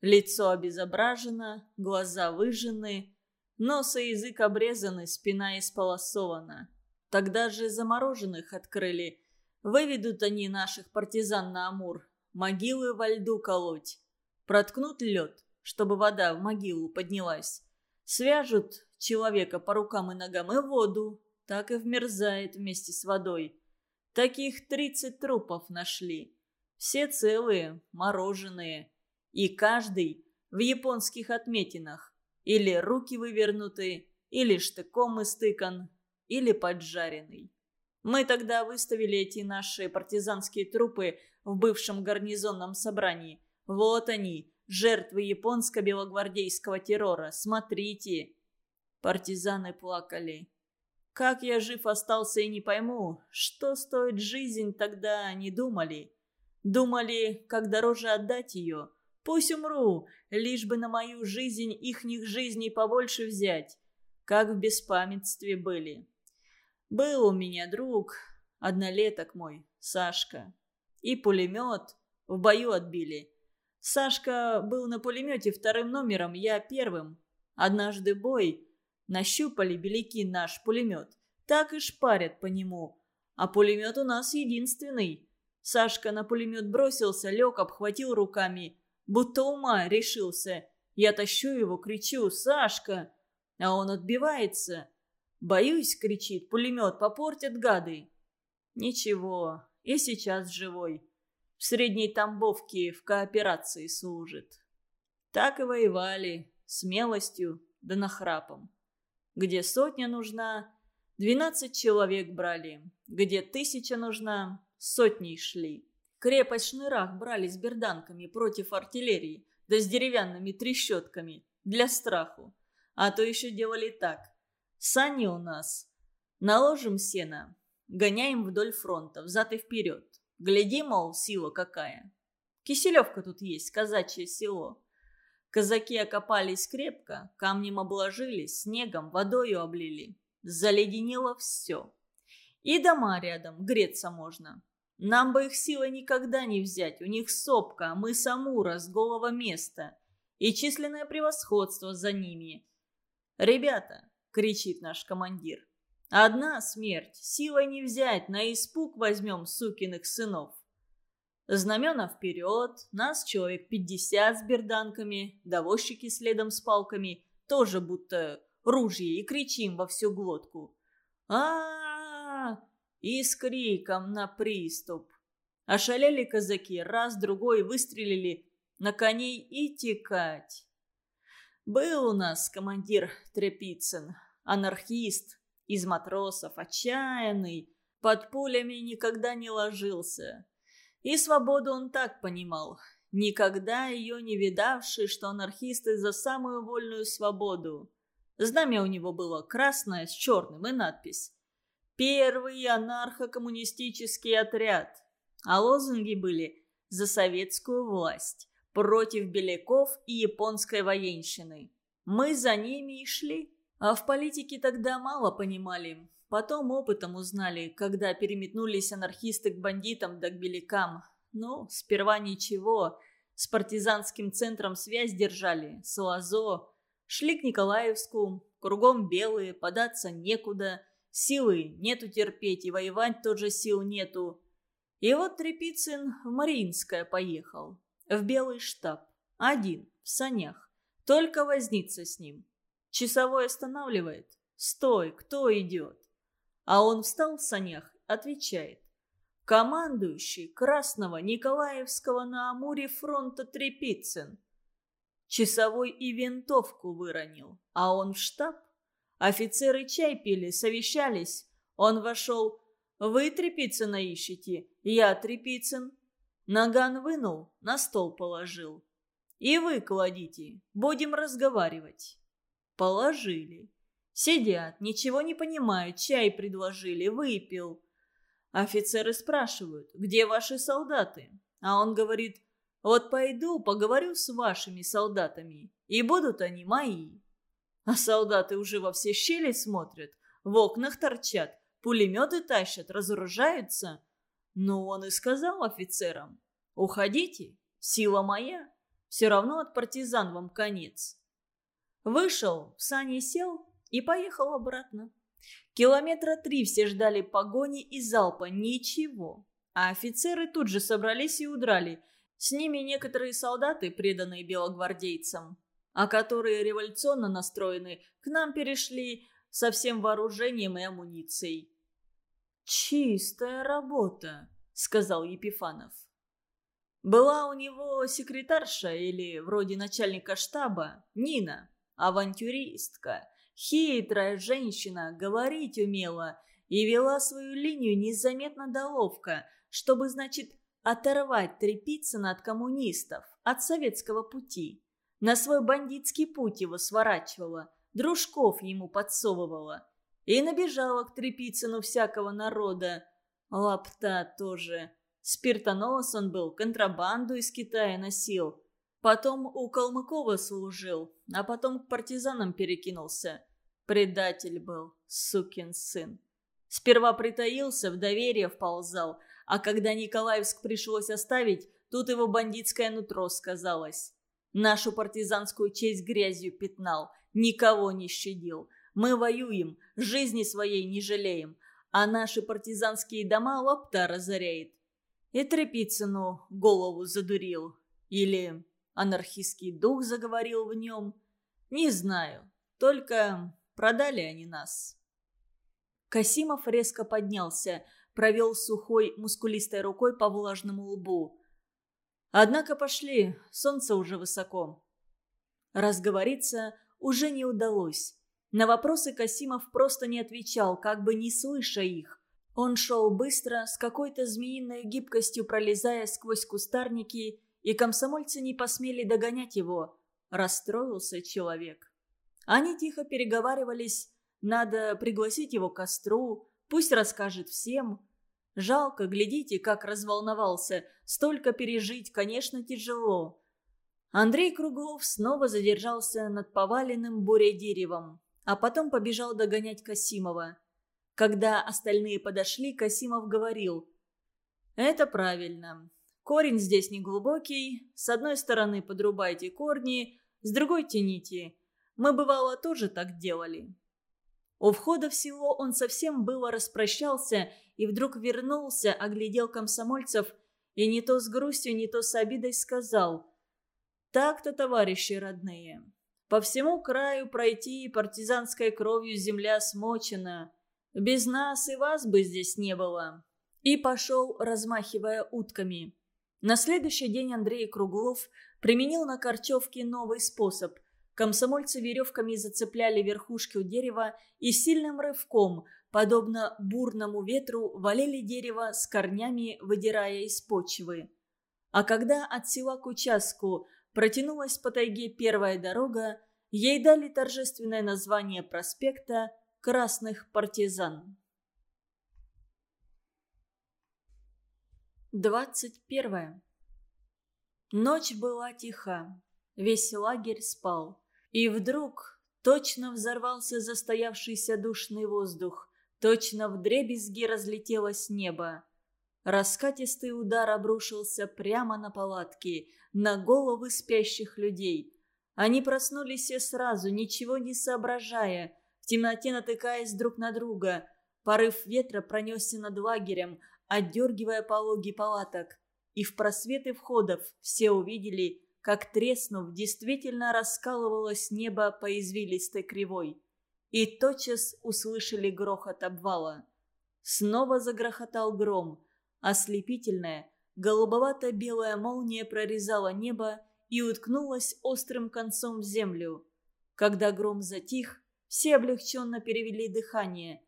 Лицо обезображено, глаза выжжены, Нос и язык обрезаны, спина исполосована. Тогда же замороженных открыли. Выведут они наших партизан на Амур. Могилы во льду колоть. Проткнут лед, чтобы вода в могилу поднялась. Свяжут человека по рукам и ногам и воду, так и вмерзает вместе с водой. Таких тридцать трупов нашли. Все целые, мороженые. И каждый в японских отметинах. Или руки вывернуты, или штыком истыкан, или поджаренный. Мы тогда выставили эти наши партизанские трупы в бывшем гарнизонном собрании. Вот они, жертвы японско-белогвардейского террора. Смотрите. Партизаны плакали. Как я жив остался и не пойму, что стоит жизнь, тогда не думали. Думали, как дороже отдать ее. Пусть умру, лишь бы на мою жизнь ихних жизней побольше взять. Как в беспамятстве были. Был у меня друг, однолеток мой, Сашка. И пулемет в бою отбили. Сашка был на пулемете вторым номером, я первым. Однажды бой. Нащупали беляки наш пулемет. Так и шпарят по нему. А пулемет у нас единственный. Сашка на пулемет бросился, лег, обхватил руками. Будто ума решился. Я тащу его, кричу «Сашка!» А он отбивается. «Боюсь!» — кричит. «Пулемет попортят гады!» Ничего, и сейчас живой в Средней Тамбовке в кооперации служит. Так и воевали, смелостью да нахрапом. Где сотня нужна, двенадцать человек брали. Где тысяча нужна, сотни шли. Крепость Шнырах брали с берданками против артиллерии, да с деревянными трещотками, для страху. А то еще делали так. Сани у нас. Наложим сено, гоняем вдоль фронта, взад и вперед. Гляди, мол, сила какая. Киселевка тут есть, казачье село. Казаки окопались крепко, камнем обложились, снегом, водою облили. Заледенело все. И дома рядом, греться можно. Нам бы их силой никогда не взять, у них сопка, а мы Самура с голого места. И численное превосходство за ними. «Ребята!» — кричит наш командир. Одна смерть, силой не взять, на испуг возьмем сукиных сынов. Знамена вперед, нас человек пятьдесят с берданками, довозчики следом с палками, тоже будто ружья, и кричим во всю глотку. а И с криком на приступ. Ошалели казаки, раз-другой выстрелили на коней и текать. Был у нас командир Трепицын, анархист, из матросов, отчаянный, под пулями никогда не ложился. И свободу он так понимал, никогда ее не видавший, что анархисты за самую вольную свободу. Знамя у него было красное с черным и надпись «Первый анархо-коммунистический отряд», а лозунги были «За советскую власть», «Против беляков и японской военщины». Мы за ними и шли. А в политике тогда мало понимали. Потом опытом узнали, когда переметнулись анархисты к бандитам да к белякам. Ну, сперва ничего. С партизанским центром связь держали, с ЛАЗО. Шли к Николаевску, кругом белые, податься некуда. Силы нету терпеть, и воевать тоже сил нету. И вот Трепицын в Мариинское поехал. В белый штаб. Один, в санях. Только возниться с ним. Часовой останавливает. «Стой, кто идет?» А он встал в санях, отвечает. «Командующий Красного Николаевского на Амуре фронта Трепицын». Часовой и винтовку выронил, а он в штаб. Офицеры чай пили, совещались. Он вошел. «Вы Трепицына ищете? Я Трепицын». Наган вынул, на стол положил. «И вы кладите, будем разговаривать». Положили. Сидят, ничего не понимают, чай предложили, выпил. Офицеры спрашивают, где ваши солдаты? А он говорит, вот пойду, поговорю с вашими солдатами, и будут они мои. А солдаты уже во все щели смотрят, в окнах торчат, пулеметы тащат, разоружаются. Ну, он и сказал офицерам, уходите, сила моя, все равно от партизан вам конец. Вышел, в сани сел и поехал обратно. Километра три все ждали погони и залпа, ничего. А офицеры тут же собрались и удрали. С ними некоторые солдаты, преданные белогвардейцам, а которые революционно настроены, к нам перешли со всем вооружением и амуницией. «Чистая работа», — сказал Епифанов. Была у него секретарша или вроде начальника штаба, Нина, авантюристка, хитрая женщина, говорить умела и вела свою линию незаметно до ловко, чтобы, значит, оторвать Трепицына от коммунистов, от советского пути. На свой бандитский путь его сворачивала, дружков ему подсовывала. И набежала к Трепицыну всякого народа. Лапта тоже. Спиртонос он был, контрабанду из Китая носил. Потом у Калмыкова служил, а потом к партизанам перекинулся. Предатель был, сукин сын. Сперва притаился, в доверие вползал, а когда Николаевск пришлось оставить, тут его бандитское нутро сказалось. Нашу партизанскую честь грязью пятнал, никого не щадил. Мы воюем, жизни своей не жалеем, а наши партизанские дома лапта разоряет. И Трепицыну голову задурил. Или анархистский дух заговорил в нем. Не знаю. Только продали они нас. Касимов резко поднялся, провел сухой, мускулистой рукой по влажному лбу. Однако пошли, солнце уже высоко. Разговориться уже не удалось. На вопросы Касимов просто не отвечал, как бы не слыша их. Он шел быстро, с какой-то змеиной гибкостью пролезая сквозь кустарники, и комсомольцы не посмели догонять его. Расстроился человек. Они тихо переговаривались, надо пригласить его к костру, пусть расскажет всем. Жалко, глядите, как разволновался, столько пережить, конечно, тяжело. Андрей Круглов снова задержался над поваленным бурей деревом, а потом побежал догонять Касимова. Когда остальные подошли, Касимов говорил. «Это правильно. Корень здесь не глубокий. С одной стороны подрубайте корни, с другой тяните. Мы, бывало, тоже так делали». У входа в село он совсем было распрощался и вдруг вернулся, оглядел комсомольцев и не то с грустью, не то с обидой сказал. «Так-то, товарищи родные, по всему краю пройти партизанской кровью земля смочена». Без нас и вас бы здесь не было». И пошел, размахивая утками. На следующий день Андрей Круглов применил на Корчевке новый способ. Комсомольцы веревками зацепляли верхушки у дерева и сильным рывком, подобно бурному ветру, валили дерево с корнями, выдирая из почвы. А когда от села к участку протянулась по тайге первая дорога, ей дали торжественное название проспекта красных партизан. 21. Ночь была тиха, весь лагерь спал. И вдруг точно взорвался застоявшийся душный воздух, точно в дребезги разлетелось небо. Раскатистый удар обрушился прямо на палатки, на головы спящих людей. Они проснулись все сразу, ничего не соображая, в темноте натыкаясь друг на друга. Порыв ветра пронесся над лагерем, отдергивая пологи палаток. И в просветы входов все увидели, как, треснув, действительно раскалывалось небо по извилистой кривой. И тотчас услышали грохот обвала. Снова загрохотал гром. Ослепительная, голубовато-белая молния прорезала небо и уткнулась острым концом в землю. Когда гром затих, все облегченно перевели дыхание.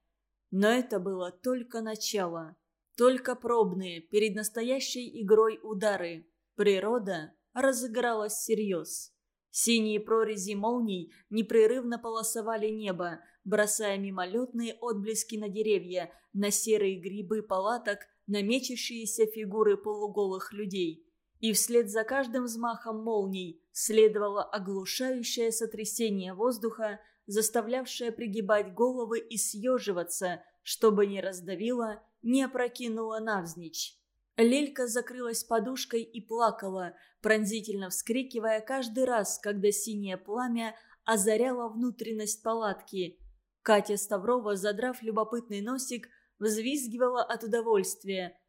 Но это было только начало. Только пробные, перед настоящей игрой удары. Природа разыгралась всерьез. Синие прорези молний непрерывно полосовали небо, бросая мимолетные отблески на деревья, на серые грибы палаток, на мечущиеся фигуры полуголых людей. И вслед за каждым взмахом молний следовало оглушающее сотрясение воздуха, заставлявшая пригибать головы и съеживаться, чтобы не раздавила, не опрокинула навзничь. Лелька закрылась подушкой и плакала, пронзительно вскрикивая каждый раз, когда синее пламя озаряло внутренность палатки. Катя Ставрова, задрав любопытный носик, взвизгивала от удовольствия.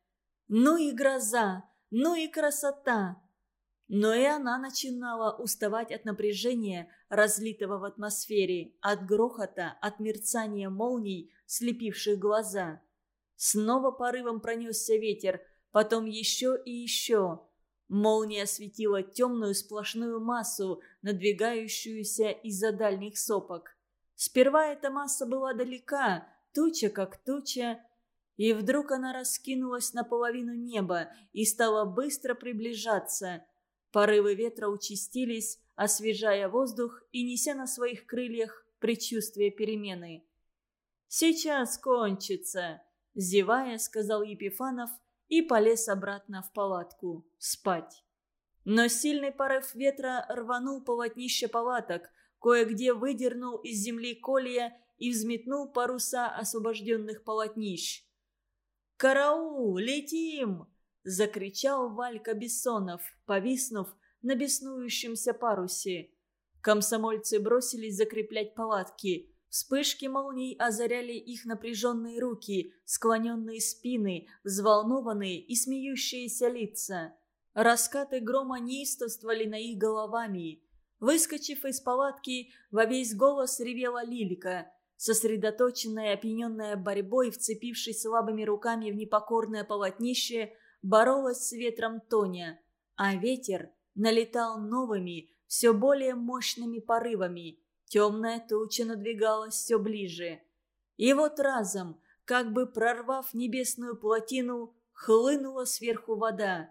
«Ну и гроза! Ну и красота! Но и она начинала уставать от напряжения, разлитого в атмосфере, от грохота, от мерцания молний, слепивших глаза. Снова порывом пронесся ветер, потом еще и еще. Молния осветила темную сплошную массу, надвигающуюся из-за дальних сопок. Сперва эта масса была далека, туча как туча, и вдруг она раскинулась наполовину неба и стала быстро приближаться. Порывы ветра участились, освежая воздух и неся на своих крыльях предчувствие перемены. «Сейчас кончится», – зевая, сказал Епифанов и полез обратно в палатку спать. Но сильный порыв ветра рванул полотнище палаток, кое-где выдернул из земли колья и взметнул паруса освобожденных полотнищ. «Караул! Летим!» – закричал Валька Бессонов, повиснув на беснующемся парусе. Комсомольцы бросились закреплять палатки. Вспышки молний озаряли их напряженные руки, склоненные спины, взволнованные и смеющиеся лица. Раскаты грома неистовствовали на их головами. Выскочив из палатки, во весь голос ревела Лилика. Сосредоточенная, опьяненная борьбой, вцепившись слабыми руками в непокорное полотнище, боролась с ветром Тоня. А ветер налетал новыми, все более мощными порывами. Темная туча надвигалась все ближе. И вот разом, как бы прорвав небесную плотину, хлынула сверху вода.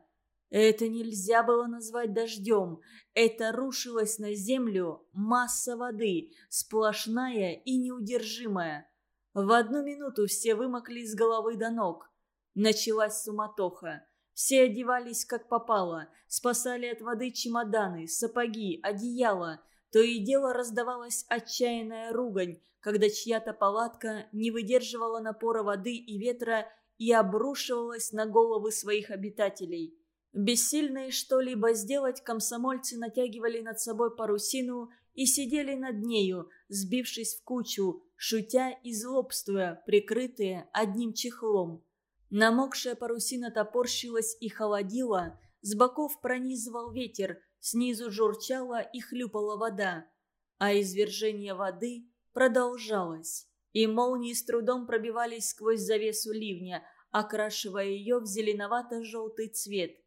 Это нельзя было назвать дождем. Это рушилась на землю масса воды, сплошная и неудержимая. В одну минуту все вымокли с головы до ног. Началась суматоха. Все одевались как попало, спасали от воды чемоданы, сапоги, одеяла. То и дело раздавалась отчаянная ругань, когда чья-то палатка не выдерживала напора воды и ветра и обрушивалась на головы своих обитателей. Бессильные что-либо сделать, комсомольцы натягивали над собой парусину и сидели над нею, сбившись в кучу, шутя и злобствуя, прикрытые одним чехлом. Намокшая парусина топорщилась и холодила, с боков пронизывал ветер, снизу журчала и хлюпала вода. А извержение воды продолжалось, и молнии с трудом пробивались сквозь завесу ливня, окрашивая ее в зеленовато-желтый цвет.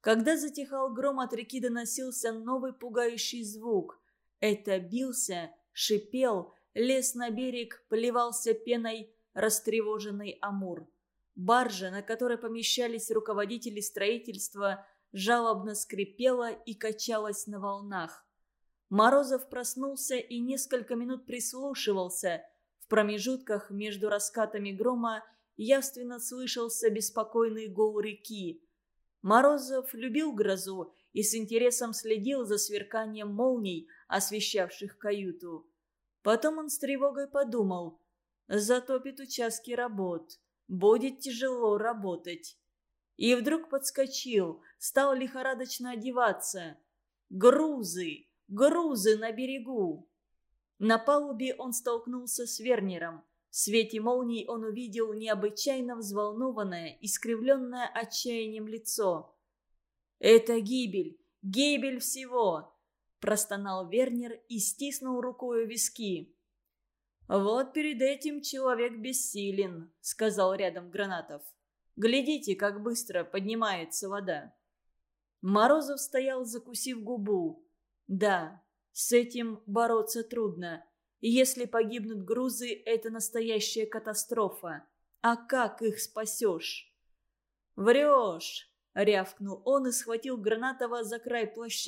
Когда затихал гром, от реки доносился новый пугающий звук. Это бился, шипел, лез на берег, поливался пеной растревоженный Амур. Баржа, на которой помещались руководители строительства, жалобно скрипела и качалась на волнах. Морозов проснулся и несколько минут прислушивался. В промежутках между раскатами грома явственно слышался беспокойный гул реки. Морозов любил грозу и с интересом следил за сверканием молний, освещавших каюту. Потом он с тревогой подумал, затопит участки работ будет тяжело работать. И вдруг подскочил, стал лихорадочно одеваться. Грузы, грузы на берегу. На палубе он столкнулся с Вернером. В свете молний он увидел необычайно взволнованное, искривленное отчаянием лицо. «Это гибель! Гибель всего!» – простонал Вернер и стиснул рукою виски. «Вот перед этим человек бессилен», — сказал рядом Гранатов. «Глядите, как быстро поднимается вода». Морозов стоял, закусив губу. «Да, с этим бороться трудно. Если погибнут грузы, это настоящая катастрофа. А как их спасешь?» «Врешь!» — рявкнул он и схватил Гранатова за край плаща